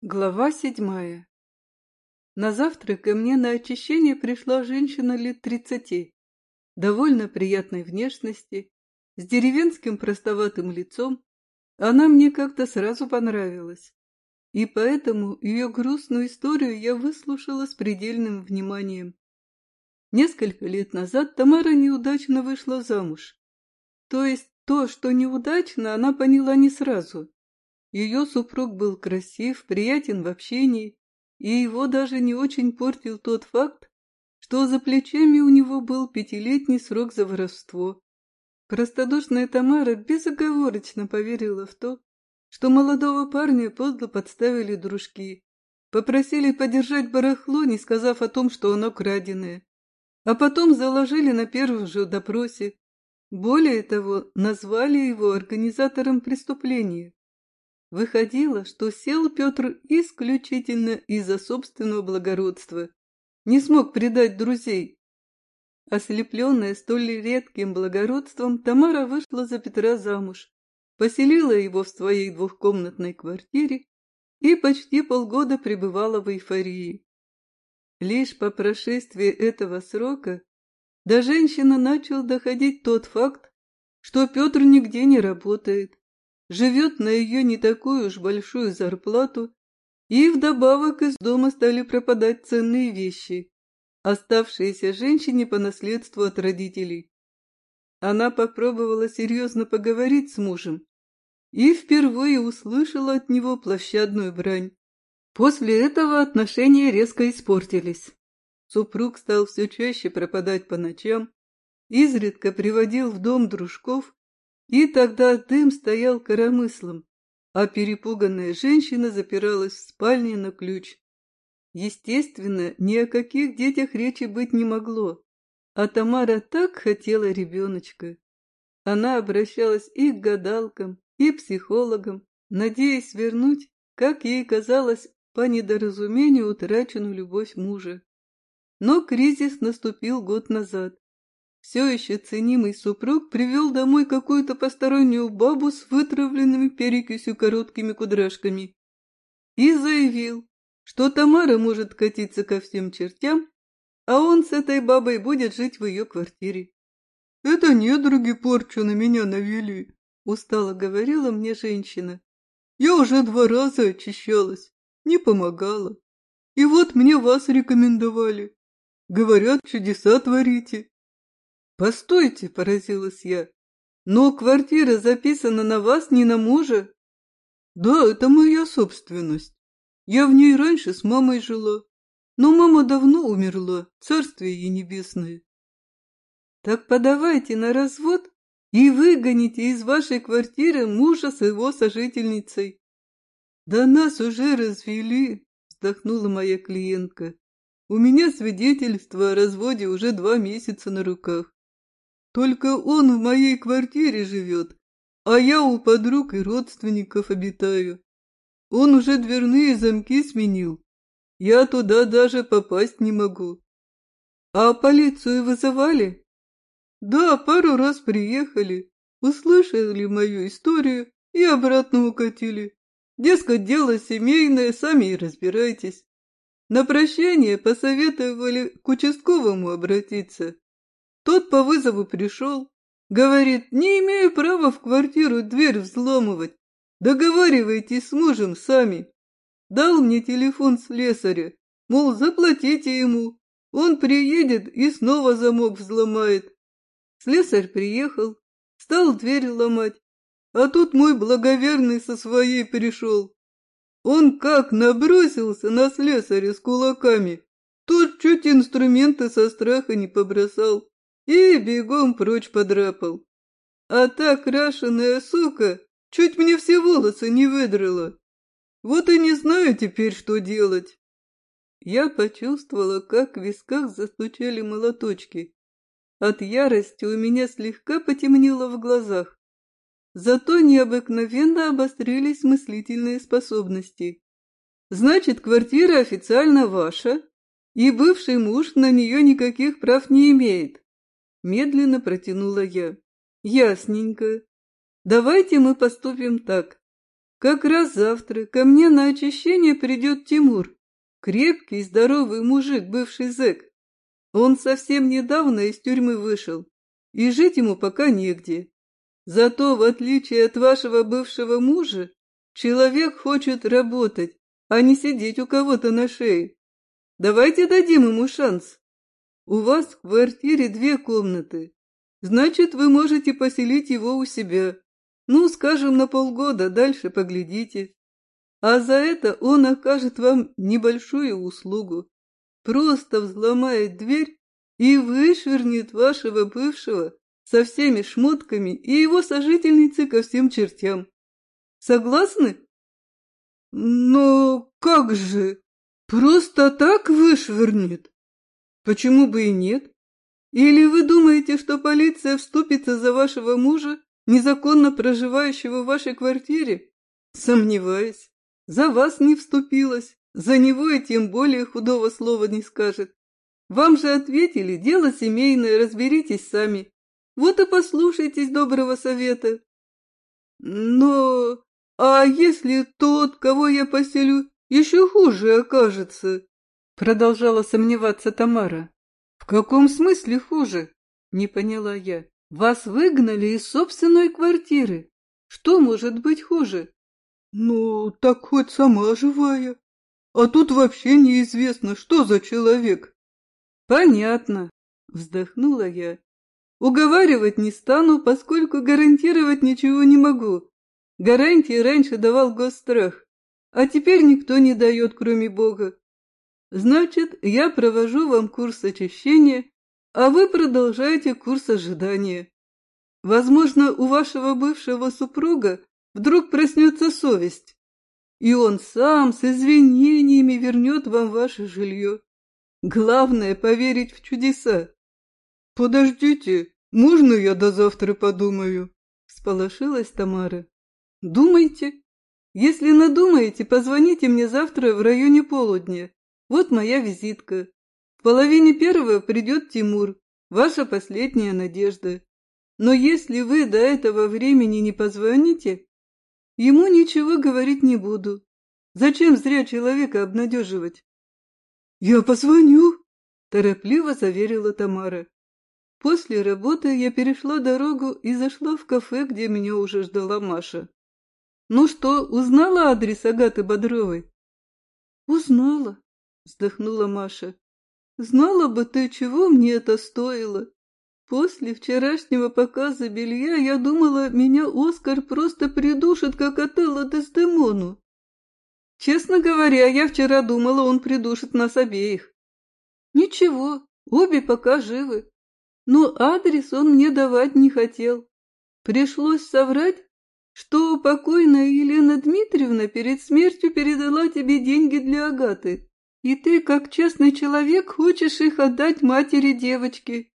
Глава седьмая На завтрак ко мне на очищение пришла женщина лет тридцати, довольно приятной внешности, с деревенским простоватым лицом. Она мне как-то сразу понравилась, и поэтому ее грустную историю я выслушала с предельным вниманием. Несколько лет назад Тамара неудачно вышла замуж. То есть то, что неудачно, она поняла не сразу. Ее супруг был красив, приятен в общении, и его даже не очень портил тот факт, что за плечами у него был пятилетний срок за воровство. Простодушная Тамара безоговорочно поверила в то, что молодого парня подло подставили дружки, попросили подержать барахло, не сказав о том, что оно краденое, а потом заложили на первом же допросе. Более того, назвали его организатором преступления. Выходило, что сел Петр исключительно из-за собственного благородства, не смог предать друзей. Ослепленная столь редким благородством, Тамара вышла за Петра замуж, поселила его в своей двухкомнатной квартире и почти полгода пребывала в эйфории. Лишь по прошествии этого срока до женщины начал доходить тот факт, что Петр нигде не работает, живет на ее не такую уж большую зарплату, и вдобавок из дома стали пропадать ценные вещи, оставшиеся женщине по наследству от родителей. Она попробовала серьезно поговорить с мужем и впервые услышала от него площадную брань. После этого отношения резко испортились. Супруг стал все чаще пропадать по ночам, изредка приводил в дом дружков и тогда дым стоял коромыслом, а перепуганная женщина запиралась в спальне на ключ. Естественно, ни о каких детях речи быть не могло, а Тамара так хотела ребеночка. Она обращалась и к гадалкам, и психологам, надеясь вернуть, как ей казалось, по недоразумению утраченную любовь мужа. Но кризис наступил год назад, все еще ценимый супруг привел домой какую-то постороннюю бабу с вытравленными перекисью короткими кудряшками и заявил, что Тамара может катиться ко всем чертям, а он с этой бабой будет жить в ее квартире. «Это недруги порчу на меня навели», — устало говорила мне женщина. «Я уже два раза очищалась, не помогала. И вот мне вас рекомендовали. Говорят, чудеса творите. «Постойте!» — поразилась я. «Но квартира записана на вас, не на мужа?» «Да, это моя собственность. Я в ней раньше с мамой жила. Но мама давно умерла, царствие ей небесное». «Так подавайте на развод и выгоните из вашей квартиры мужа с его сожительницей». «Да нас уже развели», — вздохнула моя клиентка. «У меня свидетельство о разводе уже два месяца на руках. Только он в моей квартире живет, а я у подруг и родственников обитаю. Он уже дверные замки сменил. Я туда даже попасть не могу. А полицию вызывали? Да, пару раз приехали, услышали мою историю и обратно укатили. Дескать, дело семейное, сами и разбирайтесь. На прощание посоветовали к участковому обратиться. Тот по вызову пришел. Говорит, не имею права в квартиру дверь взломывать. Договаривайтесь с мужем сами. Дал мне телефон слесаря, мол, заплатите ему. Он приедет и снова замок взломает. Слесарь приехал, стал дверь ломать. А тут мой благоверный со своей пришел. Он как набросился на слесаря с кулаками, тот чуть инструменты со страха не побросал и бегом прочь подрапал. А та крашеная сука чуть мне все волосы не выдрала. Вот и не знаю теперь, что делать. Я почувствовала, как в висках застучали молоточки. От ярости у меня слегка потемнело в глазах. Зато необыкновенно обострились мыслительные способности. Значит, квартира официально ваша, и бывший муж на нее никаких прав не имеет. Медленно протянула я. Ясненько. Давайте мы поступим так. Как раз завтра ко мне на очищение придет Тимур, крепкий, здоровый мужик, бывший зэк. Он совсем недавно из тюрьмы вышел, и жить ему пока негде. Зато, в отличие от вашего бывшего мужа, человек хочет работать, а не сидеть у кого-то на шее. Давайте дадим ему шанс. У вас в квартире две комнаты. Значит, вы можете поселить его у себя. Ну, скажем, на полгода, дальше поглядите. А за это он окажет вам небольшую услугу. Просто взломает дверь и вышвырнет вашего бывшего со всеми шмотками и его сожительницы ко всем чертям. Согласны? Но как же? Просто так вышвырнет? Почему бы и нет? Или вы думаете, что полиция вступится за вашего мужа, незаконно проживающего в вашей квартире? Сомневаюсь. За вас не вступилась, за него и тем более худого слова не скажет. Вам же ответили, дело семейное, разберитесь сами. Вот и послушайтесь доброго совета. Но... А если тот, кого я поселю, еще хуже окажется, продолжала сомневаться Тамара. В каком смысле хуже? Не поняла я. Вас выгнали из собственной квартиры. Что может быть хуже? Ну, так хоть сама живая. А тут вообще неизвестно, что за человек. Понятно, вздохнула я. Уговаривать не стану, поскольку гарантировать ничего не могу. Гарантии раньше давал гострах. А теперь никто не дает, кроме Бога. Значит, я провожу вам курс очищения, а вы продолжаете курс ожидания. Возможно, у вашего бывшего супруга вдруг проснется совесть, и он сам с извинениями вернет вам ваше жилье. Главное — поверить в чудеса. Подождите, можно я до завтра подумаю? Сполошилась Тамара. Думайте, если надумаете, позвоните мне завтра в районе полудня. Вот моя визитка. В половине первого придет Тимур, ваша последняя надежда. Но если вы до этого времени не позвоните, ему ничего говорить не буду. Зачем зря человека обнадеживать? Я позвоню, торопливо заверила Тамара. После работы я перешла дорогу и зашла в кафе, где меня уже ждала Маша. Ну что, узнала адрес Агаты Бодровой? Узнала, вздохнула Маша. Знала бы ты, чего мне это стоило. После вчерашнего показа белья я думала, меня Оскар просто придушит, как Отелло Дездемону. Честно говоря, я вчера думала, он придушит нас обеих. Ничего, обе пока живы. Но адрес он мне давать не хотел. Пришлось соврать, что покойная Елена Дмитриевна перед смертью передала тебе деньги для Агаты, и ты, как честный человек, хочешь их отдать матери девочки.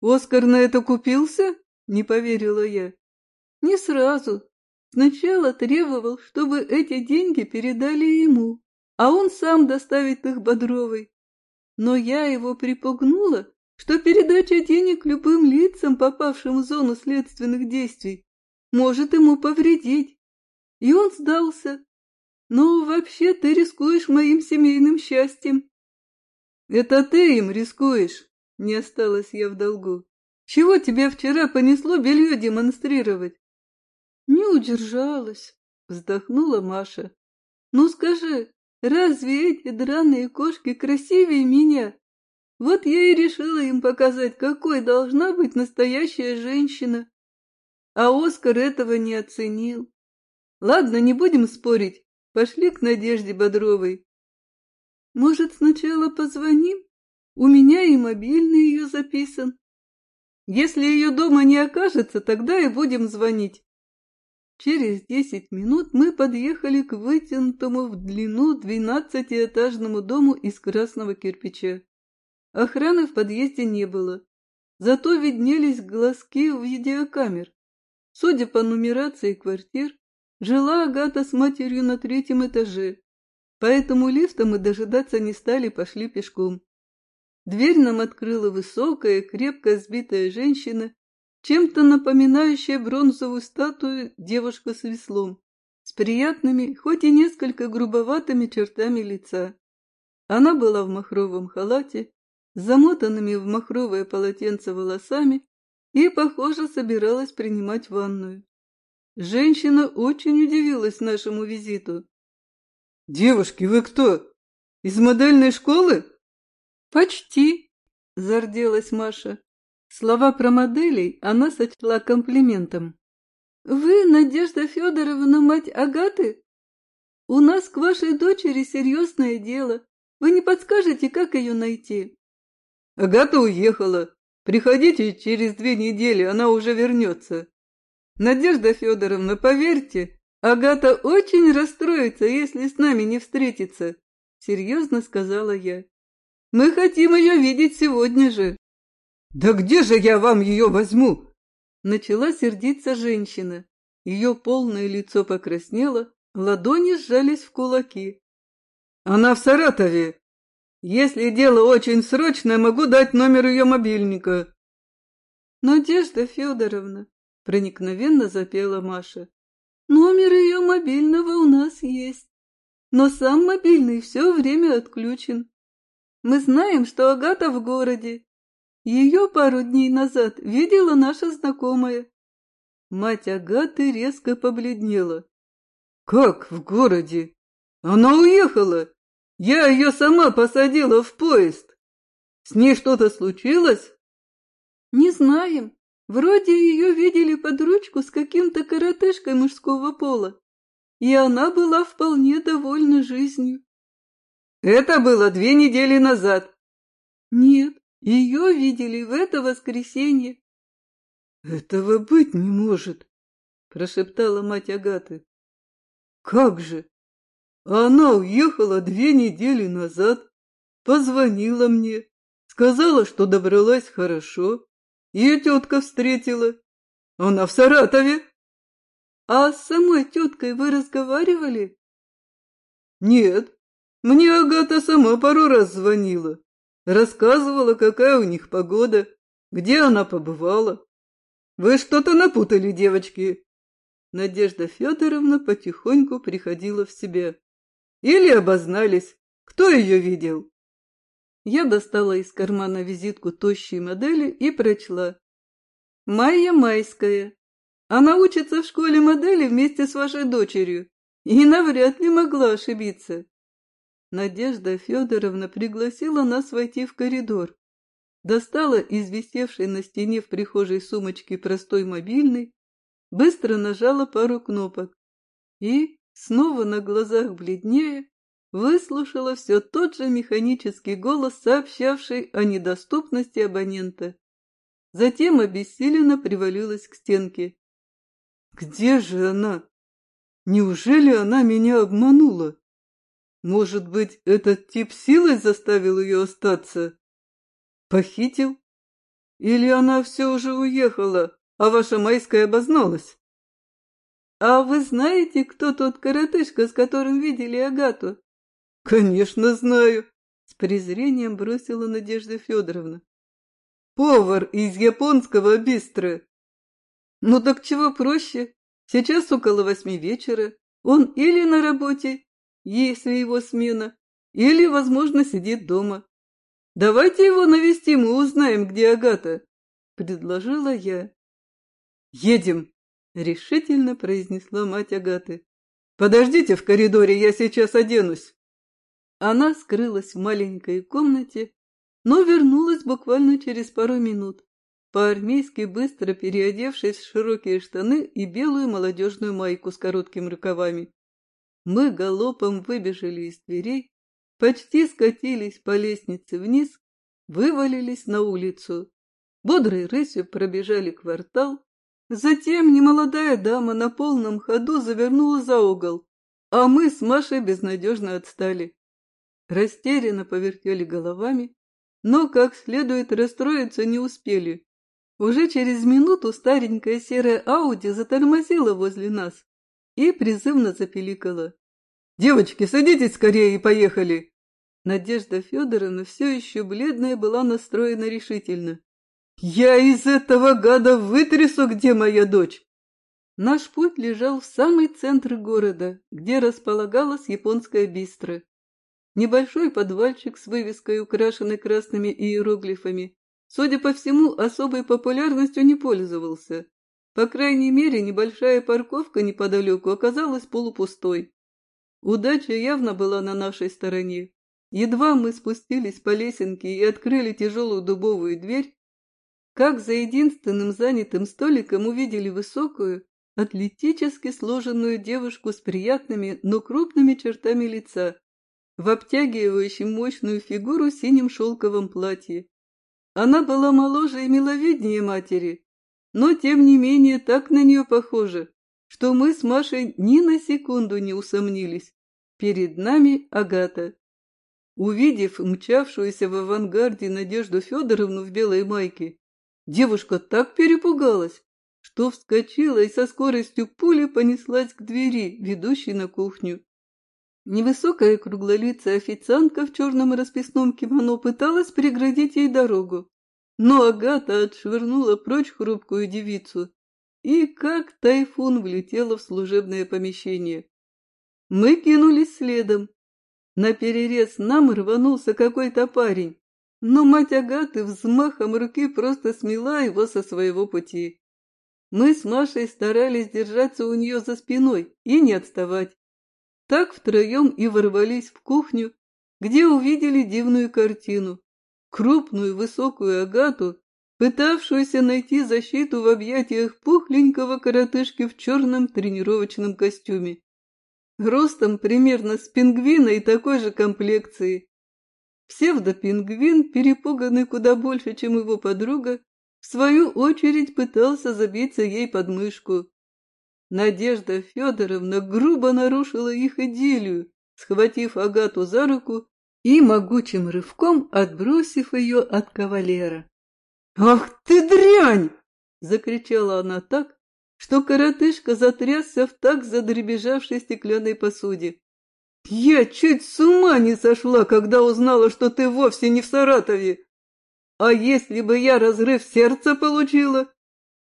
Оскар на это купился? Не поверила я. Не сразу. Сначала требовал, чтобы эти деньги передали ему, а он сам доставит их Бодровой. Но я его припугнула, что передача денег любым лицам, попавшим в зону следственных действий, может ему повредить. И он сдался. Но вообще ты рискуешь моим семейным счастьем. Это ты им рискуешь, не осталась я в долгу. Чего тебя вчера понесло белье демонстрировать? Не удержалась, вздохнула Маша. Ну скажи, разве эти драные кошки красивее меня? Вот я и решила им показать, какой должна быть настоящая женщина. А Оскар этого не оценил. Ладно, не будем спорить. Пошли к Надежде Бодровой. Может, сначала позвоним? У меня и мобильный ее записан. Если ее дома не окажется, тогда и будем звонить. Через десять минут мы подъехали к вытянутому в длину двенадцатиэтажному дому из красного кирпича. Охраны в подъезде не было, зато виднелись глазки в видеокамер. Судя по нумерации квартир, жила Агата с матерью на третьем этаже, поэтому лифта мы дожидаться не стали, пошли пешком. Дверь нам открыла высокая, крепко сбитая женщина, чем-то напоминающая бронзовую статую девушка с веслом, с приятными, хоть и несколько грубоватыми чертами лица. Она была в махровом халате, с замотанными в махровое полотенце волосами и, похоже, собиралась принимать ванную. Женщина очень удивилась нашему визиту. «Девушки, вы кто? Из модельной школы?» «Почти», — зарделась Маша. Слова про моделей она сочла комплиментом. «Вы, Надежда Федоровна, мать Агаты? У нас к вашей дочери серьезное дело. Вы не подскажете, как ее найти?» «Агата уехала. Приходите через две недели, она уже вернется». «Надежда Федоровна, поверьте, Агата очень расстроится, если с нами не встретится», — серьезно сказала я. «Мы хотим ее видеть сегодня же». «Да где же я вам ее возьму?» Начала сердиться женщина. Ее полное лицо покраснело, ладони сжались в кулаки. «Она в Саратове. Если дело очень срочное, могу дать номер ее мобильника». «Надежда Федоровна», — проникновенно запела Маша, — «номер ее мобильного у нас есть, но сам мобильный все время отключен. Мы знаем, что Агата в городе, ее пару дней назад видела наша знакомая. Мать Агаты резко побледнела. «Как в городе? Она уехала! Я ее сама посадила в поезд! С ней что-то случилось?» «Не знаем. Вроде ее видели под ручку с каким-то коротышкой мужского пола, и она была вполне довольна жизнью». «Это было две недели назад». «Нет, ее видели в это воскресенье. — Этого быть не может, — прошептала мать Агаты. — Как же? Она уехала две недели назад, позвонила мне, сказала, что добралась хорошо, ее тетка встретила. Она в Саратове. — А с самой теткой вы разговаривали? — Нет, мне Агата сама пару раз звонила. Рассказывала, какая у них погода, где она побывала. Вы что-то напутали, девочки. Надежда Федоровна потихоньку приходила в себя. Или обознались, кто ее видел. Я достала из кармана визитку тощей модели и прочла. Майя Майская. Она учится в школе модели вместе с вашей дочерью и навряд ли могла ошибиться. Надежда Федоровна пригласила нас войти в коридор. Достала из висевшей на стене в прихожей сумочки простой мобильный, быстро нажала пару кнопок и, снова на глазах бледнее, выслушала все тот же механический голос, сообщавший о недоступности абонента. Затем обессиленно привалилась к стенке. «Где же она? Неужели она меня обманула?» Может быть, этот тип силой заставил ее остаться? Похитил? Или она все уже уехала, а ваша майская обозналась? А вы знаете, кто тот коротышка, с которым видели Агату? Конечно, знаю, с презрением бросила Надежда Федоровна. Повар из японского бистро. Ну так чего проще? Сейчас около восьми вечера. Он или на работе, если его смена, или, возможно, сидит дома. Давайте его навестим и узнаем, где Агата, — предложила я. Едем, — решительно произнесла мать Агаты. Подождите в коридоре, я сейчас оденусь. Она скрылась в маленькой комнате, но вернулась буквально через пару минут, по-армейски быстро переодевшись в широкие штаны и белую молодежную майку с короткими рукавами. Мы галопом выбежали из дверей, почти скатились по лестнице вниз, вывалились на улицу. Бодрой рысью пробежали квартал, затем немолодая дама на полном ходу завернула за угол, а мы с Машей безнадежно отстали. Растерянно повертели головами, но как следует расстроиться не успели. Уже через минуту старенькая серая Ауди затормозила возле нас и призывно запеликала. «Девочки, садитесь скорее и поехали!» Надежда Федоровна все еще бледная была настроена решительно. «Я из этого гада вытрясу, где моя дочь!» Наш путь лежал в самый центр города, где располагалась японская бистро. Небольшой подвальчик с вывеской, украшенной красными иероглифами, судя по всему, особой популярностью не пользовался. По крайней мере, небольшая парковка неподалеку оказалась полупустой. Удача явно была на нашей стороне. Едва мы спустились по лесенке и открыли тяжелую дубовую дверь, как за единственным занятым столиком увидели высокую, атлетически сложенную девушку с приятными, но крупными чертами лица, в обтягивающем мощную фигуру синем шелковом платье. Она была моложе и миловиднее матери, но тем не менее так на нее похожа, что мы с Машей ни на секунду не усомнились. Перед нами Агата. Увидев мчавшуюся в авангарде Надежду Федоровну в белой майке, девушка так перепугалась, что вскочила и со скоростью пули понеслась к двери, ведущей на кухню. Невысокая круглолицая официантка в черном расписном кимоно пыталась преградить ей дорогу, но Агата отшвырнула прочь хрупкую девицу и как тайфун влетела в служебное помещение. Мы кинулись следом. На перерез нам рванулся какой-то парень, но мать Агаты взмахом руки просто смела его со своего пути. Мы с Машей старались держаться у нее за спиной и не отставать. Так втроем и ворвались в кухню, где увидели дивную картину. Крупную высокую Агату, пытавшуюся найти защиту в объятиях пухленького коротышки в черном тренировочном костюме. Ростом примерно с пингвина и такой же комплекции. Псевдопингвин, перепуганный куда больше, чем его подруга, в свою очередь пытался забиться ей под мышку. Надежда Федоровна грубо нарушила их идиллию, схватив Агату за руку и могучим рывком отбросив ее от кавалера. «Ах ты дрянь!» — закричала она так, что коротышка затрясся в так задребежавшей стеклянной посуде. «Я чуть с ума не сошла, когда узнала, что ты вовсе не в Саратове. А если бы я разрыв сердца получила?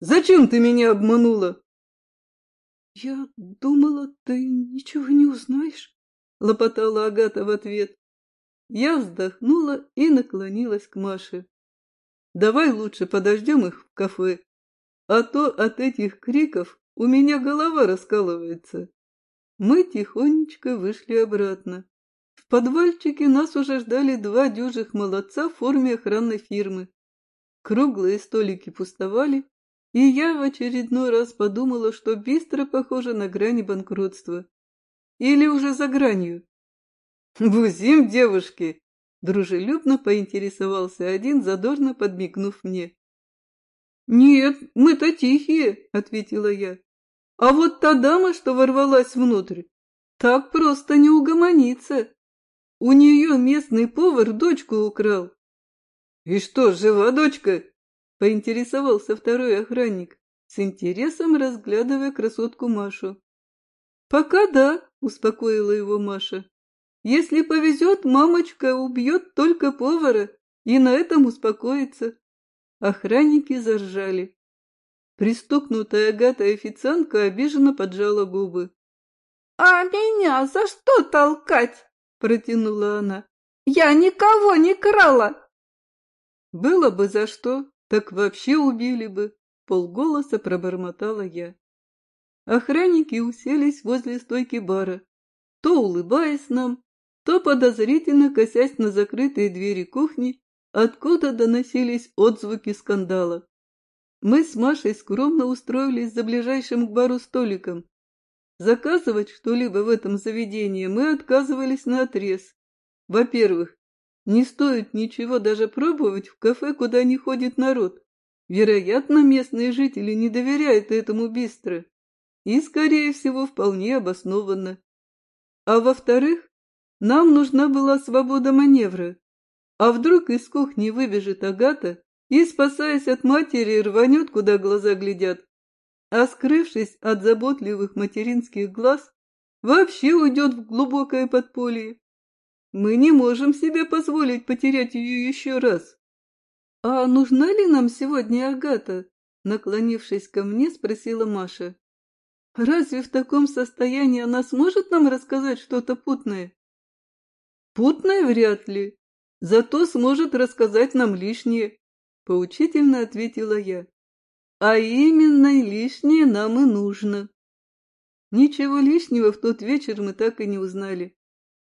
Зачем ты меня обманула?» «Я думала, ты ничего не узнаешь», — лопотала Агата в ответ. Я вздохнула и наклонилась к Маше. «Давай лучше подождем их в кафе, а то от этих криков у меня голова раскалывается». Мы тихонечко вышли обратно. В подвальчике нас уже ждали два дюжих молодца в форме охранной фирмы. Круглые столики пустовали, и я в очередной раз подумала, что бистро похоже на грани банкротства. Или уже за гранью. «Бузим, девушки!» — дружелюбно поинтересовался один, задорно подмигнув мне. «Нет, мы-то тихие», — ответила я. «А вот та дама, что ворвалась внутрь, так просто не угомонится. У нее местный повар дочку украл». «И что, жива дочка?» — поинтересовался второй охранник, с интересом разглядывая красотку Машу. «Пока да», — успокоила его Маша. «Если повезет, мамочка убьет только повара и на этом успокоится». Охранники заржали. Пристукнутая Агатой официантка обиженно поджала губы. «А меня за что толкать?» — протянула она. «Я никого не крала!» «Было бы за что, так вообще убили бы, полголоса пробормотала я. Охранники уселись возле стойки бара, то улыбаясь нам, то подозрительно косясь на закрытые двери кухни, откуда доносились отзвуки скандала. Мы с Машей скромно устроились за ближайшим к бару столиком. Заказывать что-либо в этом заведении мы отказывались наотрез. Во-первых, не стоит ничего даже пробовать в кафе, куда не ходит народ. Вероятно, местные жители не доверяют этому бистро. И, скорее всего, вполне обоснованно. А во-вторых, нам нужна была свобода маневра. А вдруг из кухни выбежит Агата и, спасаясь от матери, рванет, куда глаза глядят, а, скрывшись от заботливых материнских глаз, вообще уйдет в глубокое подполье. Мы не можем себе позволить потерять ее еще раз. — А нужна ли нам сегодня Агата? — наклонившись ко мне, спросила Маша. Разве в таком состоянии она сможет нам рассказать что-то путное? Путное вряд ли, зато сможет рассказать нам лишнее, поучительно ответила я. А именно лишнее нам и нужно. Ничего лишнего в тот вечер мы так и не узнали.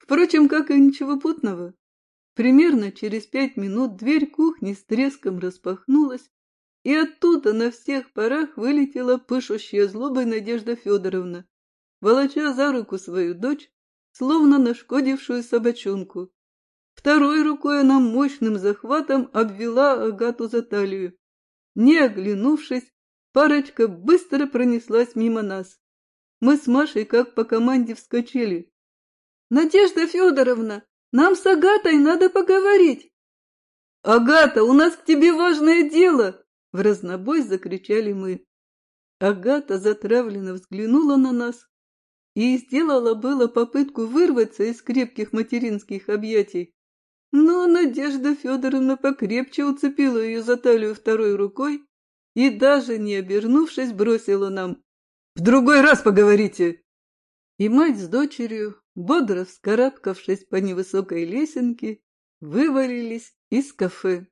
Впрочем, как и ничего путного. Примерно через пять минут дверь кухни с треском распахнулась, и оттуда на всех парах вылетела пышущая злобой Надежда Федоровна, волоча за руку свою дочь, словно нашкодившую собачонку. Второй рукой она мощным захватом обвела Агату за талию. Не оглянувшись, парочка быстро пронеслась мимо нас. Мы с Машей как по команде вскочили. «Надежда Федоровна, нам с Агатой надо поговорить!» «Агата, у нас к тебе важное дело!» В разнобой закричали мы. Агата затравленно взглянула на нас и сделала было попытку вырваться из крепких материнских объятий. Но Надежда Федоровна покрепче уцепила ее за талию второй рукой и, даже не обернувшись, бросила нам «В другой раз поговорите!» И мать с дочерью, бодро вскарабкавшись по невысокой лесенке, вывалились из кафе.